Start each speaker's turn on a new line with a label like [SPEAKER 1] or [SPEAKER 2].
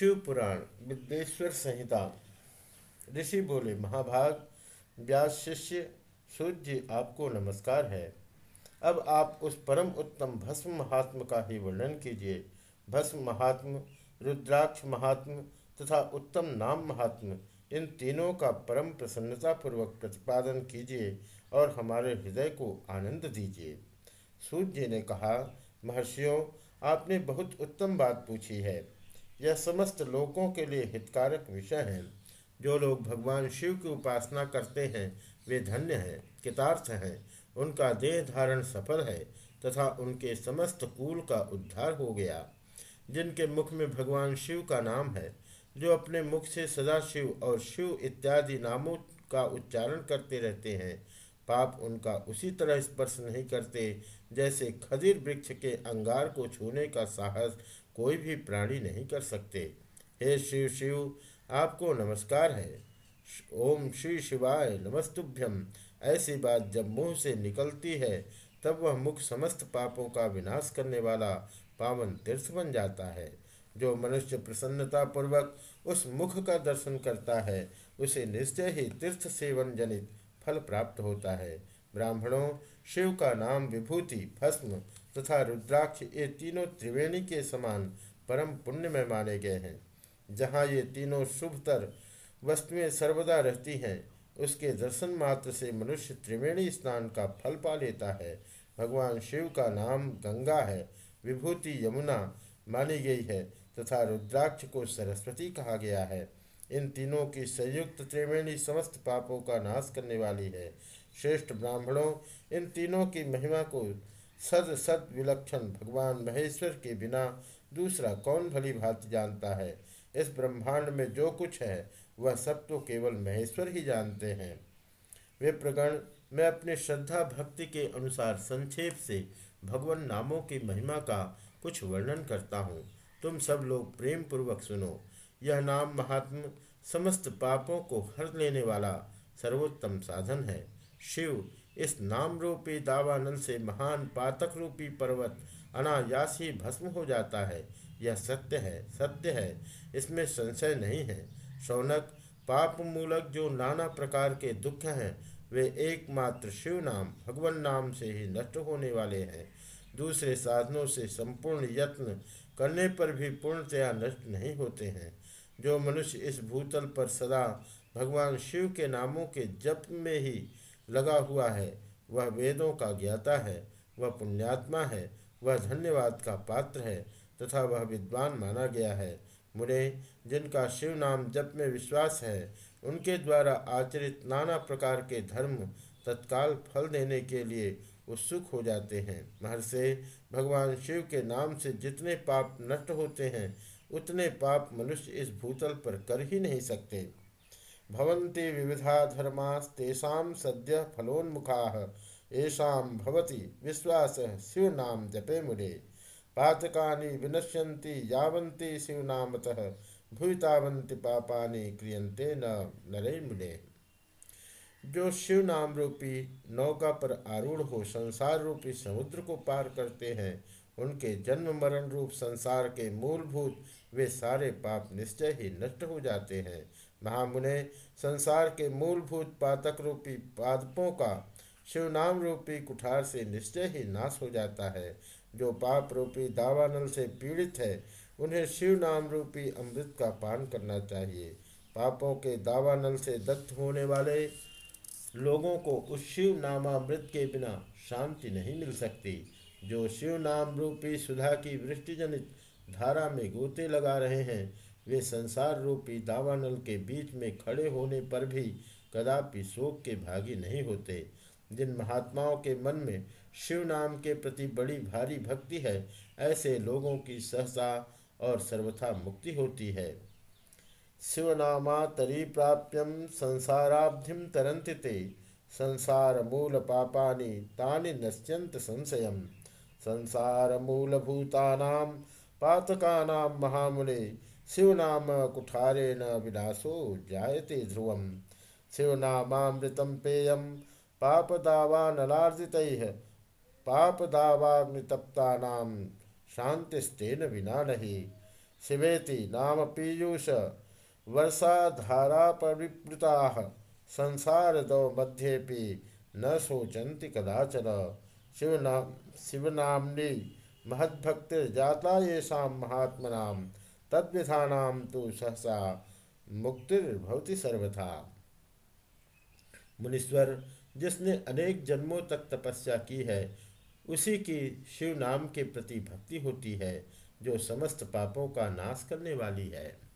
[SPEAKER 1] शिव पुराण विद्येश्वर संहिता। ऋषि बोले, महाभाग, व्यास शिष्य, सूर्य आपको नमस्कार है। अब आप उस परम उत्तम भस्म महात्म का ही वर्णन कीजिए। भस्म महात्म, रुद्राक्ष महात्म तथा उत्तम नाम महात्म, इन तीनों का परम प्रसन्नतापूर्वक प्रतिपादन कीजिए और हमारे हृदय को आनंद दीजिए। सूर्य ने कहा, महर्षियों, आपने बहुत उत्तम बात पूछी है। यह समस्त लोगों के लिए हितकारक विषय है। जो लोग भगवान शिव की उपासना करते हैं, वे धन्य हैं, कितार्थ हैं। उनका देह धारण सफल है तथा उनके समस्त कुल का उद्धार हो गया। जिनके मुख में भगवान शिव का नाम है, जो अपने मुख से सदा शिव और शिव इत्यादि नामों का उच्चारण करते रहते हैं, पाप उनका उसी तरह स्पर्श नहीं करते, जैसे खदिर वृक्ष के अंगार को छूने का साहस कोई भी प्राणी नहीं कर सकते। हे शिव शिव, आपको नमस्कार है। ओम श्री शिवाय नमस्तुभ्यम। ऐसी बात जब मुँह से निकलती है, तब वह मुख समस्त पापों का विनाश करने वाला पावन तीर्थ बन जाता है। जो मनुष्य प्रसन्नता पूर्वक उस मुख का दर्शन करता है, उसे निश्चय ही तीर्थ सेवन जनित फल प्राप्त होता है। ब्राह्मणों, शिव का नाम विभूति, भस्म तथा रुद्राक्ष ये तीनों त्रिवेणी के समान परम पुण्य में माने गए हैं। जहाँ ये तीनों शुभतर वस्तुएँ सर्वदा रहती हैं, उसके दर्शन मात्र से मनुष्य त्रिवेणी स्नान का फल पा लेता है। भगवान शिव का नाम गंगा है, विभूति यमुना मानी गई है, तथा रुद्राक्ष को सरस्वती कहा गया है। इन तीनों की संयुक्त त्रिवेणी समस्त पापों का नाश करने वाली है। श्रेष्ठ ब्राह्मणों, इन तीनों की महिमा को सद सद विलक्षण भगवान महेश्वर के बिना दूसरा कौन भली भांति जानता है? इस ब्रह्मांड में जो कुछ है, वह सब तो केवल महेश्वर ही जानते हैं। वे प्रगण मैं अपने श्रद्धा भक्ति के अनुसार संक्षेप से भगवान नामों की महिमा का कुछ वर्णन करता हूँ। तुम सब लोग प्रेम पूर्वक सुनो। यह नाम महात्म समस्त पापों को हर लेने वाला सर्वोत्तम साधन है। शिव इस नाम रूपी दावानल से महान पातक रूपी पर्वत अनायास ही भस्म हो जाता है। यह सत्य है सत्य है। इसमें संशय नहीं है। शौनक पाप मूलक जो नाना प्रकार के दुख हैं, वे एकमात्र शिव नाम भगवान नाम से ही नष्ट होने वाले हैं। दूसरे साधनों से संपूर्ण यत्न करने पर भी पूर्णतया नष्ट नहीं होते हैं। जो मनुष्य इस भूतल पर सदा भगवान शिव के नामों के जप में ही लगा हुआ है। वह वेदों का ज्ञाता है, वह पुण्यात्मा है, वह धन्यवाद का पात्र है तथा वह विद्वान माना गया है। मुरे जिनका शिव नाम जप में विश्वास है, उनके द्वारा आचरित नाना प्रकार के धर्म तत्काल फल देने के लिए उत्सुक हो जाते हैं। महर्षि, भगवान शिव के नाम से जितने पाप नष्ट होते हैं, उतने पाप मनुष्य इस भूतल पर कर ही नहीं सकते। भवन्ति विविधा धर्मास्तेषा सद्य फलोन्मुखा। येषा भवति विश्वास शिवनाम जपे मुरे पातकानि विनश्यन्ति यावन्ति शिवनामतः। भूतावंति पापानि क्रियन्ते न नरे मुने जो शिव नाम रूपी नौका पर आरूढ़ हो संसार रूपी समुद्र को पार करते हैं, उनके जन्म मरण रूप संसार के मूलभूत, वे सारे पाप निश्चय ही नष्ट हो जाते हैं। महामुने संसार के मूलभूत पातक रूपी पादपों का शिवनाम रूपी कुठार से निश्चय ही नाश हो जाता है। जो पाप रूपी दावानल से पीड़ित है, उन्हें शिव नाम रूपी अमृत का पान करना चाहिए। पापों के दावानल से दत्त होने वाले लोगों को उस शिव नामामृत के बिना शांति नहीं मिल सकती। जो शिव नाम रूपी सुधा की वृष्टिजनित धारा में गोते लगा रहे हैं वे संसार रूपी दावानल के बीच में खड़े होने पर भी कदापि शोक के भागी नहीं होते। जिन महात्माओं के मन में शिव नाम के प्रति बड़ी भारी भक्ति है, ऐसे लोगों की सहसा और सर्वथा मुक्ति होती है। शिवनामा तरी प्राप्यम संसाराब्धिम तरंति ते संसार मूल पापानि तानि नश्यंत संशयम संसार मूलभूतानां पातकानां महामुने शिवनाम कुठारे न विनाशो जायते ध्रुवम। शिवनामामृतं पेयं पापदावानलार्जितैः पापदावाग्नितप्तानां शान्तिस्तेन विना नहि। शिवेति नाम पीयूष वर्षाधारा परिवृता संसार दौ मध्येपि न शोचन्ति कदाचन। शिवना शिवनाम्नि महद्भक्तिर्जाता येषां महात्मनां तद्विधानां तो सहसा मुक्तिर्भवती सर्वथा। मुनीश्वर, जिसने अनेक जन्मों तक तपस्या की है, उसी की शिव नाम के प्रति भक्ति होती है, जो समस्त पापों का नाश करने वाली है।